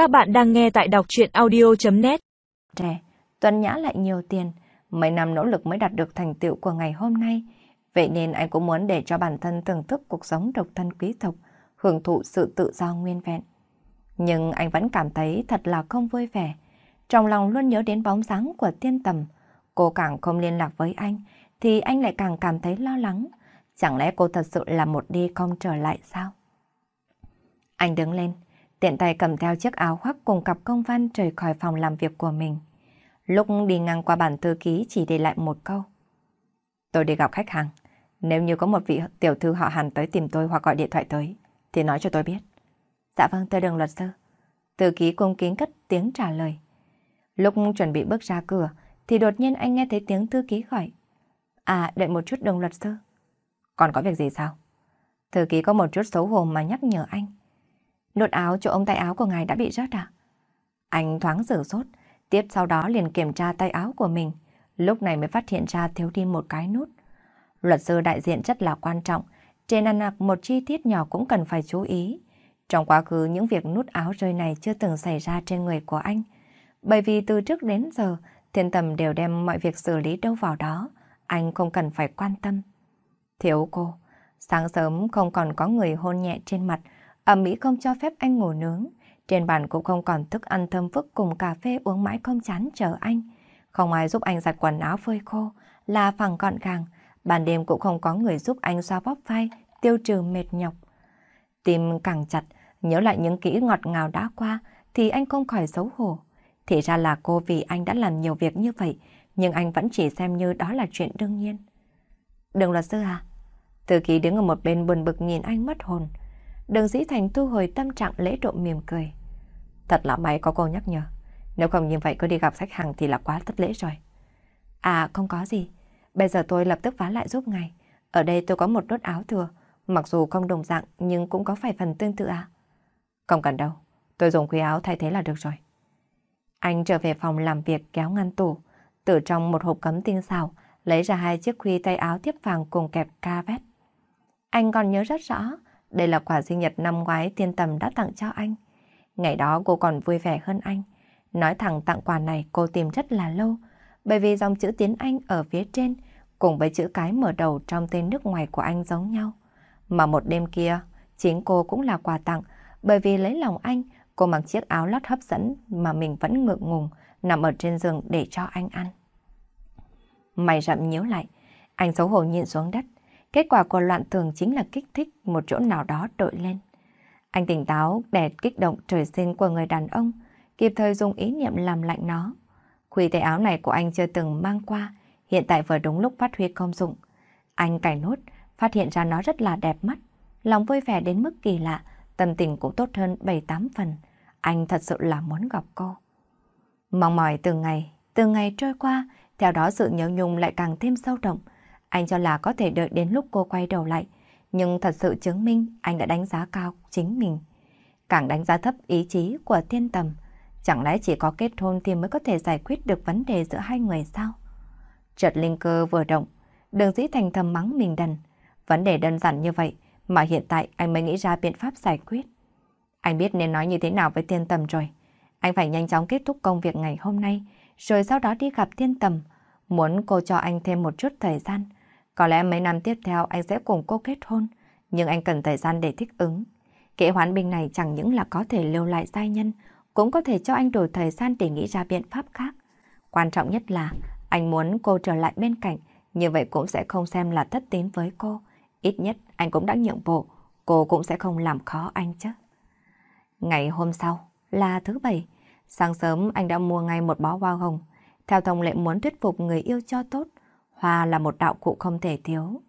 Các bạn đang nghe tại đọc chuyện audio.net Trẻ, Tuấn Nhã lại nhiều tiền, mấy năm nỗ lực mới đạt được thành tựu của ngày hôm nay. Vậy nên anh cũng muốn để cho bản thân thưởng thức cuộc sống độc thân quý tộc, hưởng thụ sự tự do nguyên vẹn. Nhưng anh vẫn cảm thấy thật là không vui vẻ. Trong lòng luôn nhớ đến bóng dáng của tiên tầm. Cô càng không liên lạc với anh, thì anh lại càng cảm thấy lo lắng. Chẳng lẽ cô thật sự là một đi không trở lại sao? Anh đứng lên, tiện tay cầm theo chiếc áo khoác cùng cặp công văn rời khỏi phòng làm việc của mình. Lúc đi ngang qua bản thư ký chỉ để lại một câu. Tôi đi gặp khách hàng. Nếu như có một vị tiểu thư họ hàn tới tìm tôi hoặc gọi điện thoại tới, thì nói cho tôi biết. Dạ vâng, tôi đừng luật sư. Thư ký cung kính cất tiếng trả lời. Lúc chuẩn bị bước ra cửa, thì đột nhiên anh nghe thấy tiếng thư ký gọi. À, đợi một chút đồng luật sư. Còn có việc gì sao? Thư ký có một chút xấu hổ mà nhắc nhở anh. Nốt áo chỗ ông tay áo của ngài đã bị rớt à? Anh thoáng rửa sốt, tiếp sau đó liền kiểm tra tay áo của mình. Lúc này mới phát hiện ra thiếu đi một cái nút. Luật sư đại diện rất là quan trọng, trên ăn nạc một chi tiết nhỏ cũng cần phải chú ý. Trong quá khứ những việc nút áo rơi này chưa từng xảy ra trên người của anh. Bởi vì từ trước đến giờ, thiên tầm đều đem mọi việc xử lý đâu vào đó, anh không cần phải quan tâm. Thiếu cô, sáng sớm không còn có người hôn nhẹ trên mặt, ẩm mỹ không cho phép anh ngủ nướng. Trên bàn cũng không còn thức ăn thơm phức cùng cà phê uống mãi không chán chờ anh. Không ai giúp anh giặt quần áo phơi khô, là phẳng gọn gàng. Ban đêm cũng không có người giúp anh xoa bóp vai, tiêu trừ mệt nhọc. Tim càng chặt, nhớ lại những kỹ ngọt ngào đã qua, thì anh không khỏi xấu hổ. Thì ra là cô vì anh đã làm nhiều việc như vậy, nhưng anh vẫn chỉ xem như đó là chuyện đương nhiên. Đừng luật sư à? Từ khi đứng ở một bên buồn bực nhìn anh mất hồn. Đường dĩ thành thu hồi tâm trạng lễ độ mỉm cười. Thật là may có cô nhắc nhở. Nếu không như vậy có đi gặp khách hàng thì là quá thất lễ rồi. À không có gì. Bây giờ tôi lập tức vá lại giúp ngài. Ở đây tôi có một đốt áo thừa. Mặc dù không đồng dạng nhưng cũng có vài phần tương tự à. Không cần đâu. Tôi dùng quý áo thay thế là được rồi. Anh trở về phòng làm việc kéo ngăn tủ. Từ trong một hộp cấm tinh xào lấy ra hai chiếc khuy tay áo tiếp vàng cùng kẹp ca vét. Anh còn nhớ rất rõ, đây là quà sinh nhật năm ngoái tiên tầm đã tặng cho anh. Ngày đó cô còn vui vẻ hơn anh. Nói thẳng tặng quà này cô tìm rất là lâu, bởi vì dòng chữ tiếng Anh ở phía trên cùng với chữ cái mở đầu trong tên nước ngoài của anh giống nhau. Mà một đêm kia, chính cô cũng là quà tặng, bởi vì lấy lòng anh, cô mặc chiếc áo lót hấp dẫn mà mình vẫn ngượng ngùng, nằm ở trên giường để cho anh ăn. Mày rậm nhíu lại, anh xấu hổ nhìn xuống đất. Kết quả của loạn thường chính là kích thích một chỗ nào đó trội lên. Anh tỉnh táo để kích động trời sinh của người đàn ông, kịp thời dùng ý niệm làm lạnh nó. Khuy tay áo này của anh chưa từng mang qua, hiện tại vừa đúng lúc phát huy công dụng. Anh cài nốt, phát hiện ra nó rất là đẹp mắt, lòng vui vẻ đến mức kỳ lạ, tâm tình cũng tốt hơn 7-8 phần. Anh thật sự là muốn gặp cô. Mong mỏi từng ngày, từng ngày trôi qua, theo đó sự nhớ nhung lại càng thêm sâu đậm. Anh cho là có thể đợi đến lúc cô quay đầu lại, nhưng thật sự chứng minh anh đã đánh giá cao chính mình. Càng đánh giá thấp ý chí của thiên tầm, chẳng lẽ chỉ có kết hôn thì mới có thể giải quyết được vấn đề giữa hai người sao? Chợt linh cơ vừa động, đường dĩ thành thầm mắng mình đần. Vấn đề đơn giản như vậy mà hiện tại anh mới nghĩ ra biện pháp giải quyết. Anh biết nên nói như thế nào với thiên tầm rồi. Anh phải nhanh chóng kết thúc công việc ngày hôm nay, rồi sau đó đi gặp thiên tầm. Muốn cô cho anh thêm một chút thời gian. Có lẽ mấy năm tiếp theo anh sẽ cùng cô kết hôn, nhưng anh cần thời gian để thích ứng. Kế hoán binh này chẳng những là có thể lưu lại giai nhân, cũng có thể cho anh đổi thời gian để nghĩ ra biện pháp khác. Quan trọng nhất là anh muốn cô trở lại bên cạnh, như vậy cũng sẽ không xem là thất tín với cô. Ít nhất anh cũng đã nhượng bộ, cô cũng sẽ không làm khó anh chứ. Ngày hôm sau là thứ bảy, sáng sớm anh đã mua ngay một bó hoa hồng. Theo thông lệ muốn thuyết phục người yêu cho tốt, hoa là một đạo cụ không thể thiếu.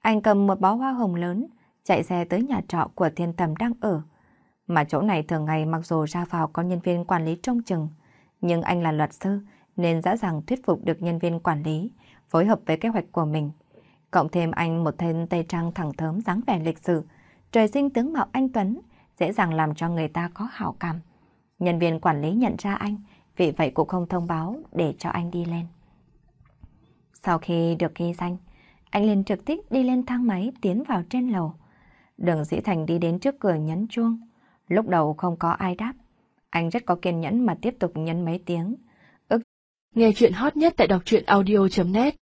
Anh cầm một bó hoa hồng lớn, chạy xe tới nhà trọ của thiên tầm đang ở. Mà chỗ này thường ngày mặc dù ra vào có nhân viên quản lý trông chừng, nhưng anh là luật sư nên dễ dàng thuyết phục được nhân viên quản lý phối hợp với kế hoạch của mình. Cộng thêm anh một thân tây trang thẳng thớm dáng vẻ lịch sự trời sinh tướng mạo anh Tuấn, dễ dàng làm cho người ta có hảo cảm. Nhân viên quản lý nhận ra anh, vì vậy cũng không thông báo để cho anh đi lên. Sau khi được ghi danh, anh liền trực tiếp đi lên thang máy tiến vào trên lầu. Đường Dĩ Thành đi đến trước cửa nhấn chuông. Lúc đầu không có ai đáp. Anh rất có kiên nhẫn mà tiếp tục nhấn mấy tiếng. Ước... Nghe chuyện hot nhất tại đọc truyện audio.net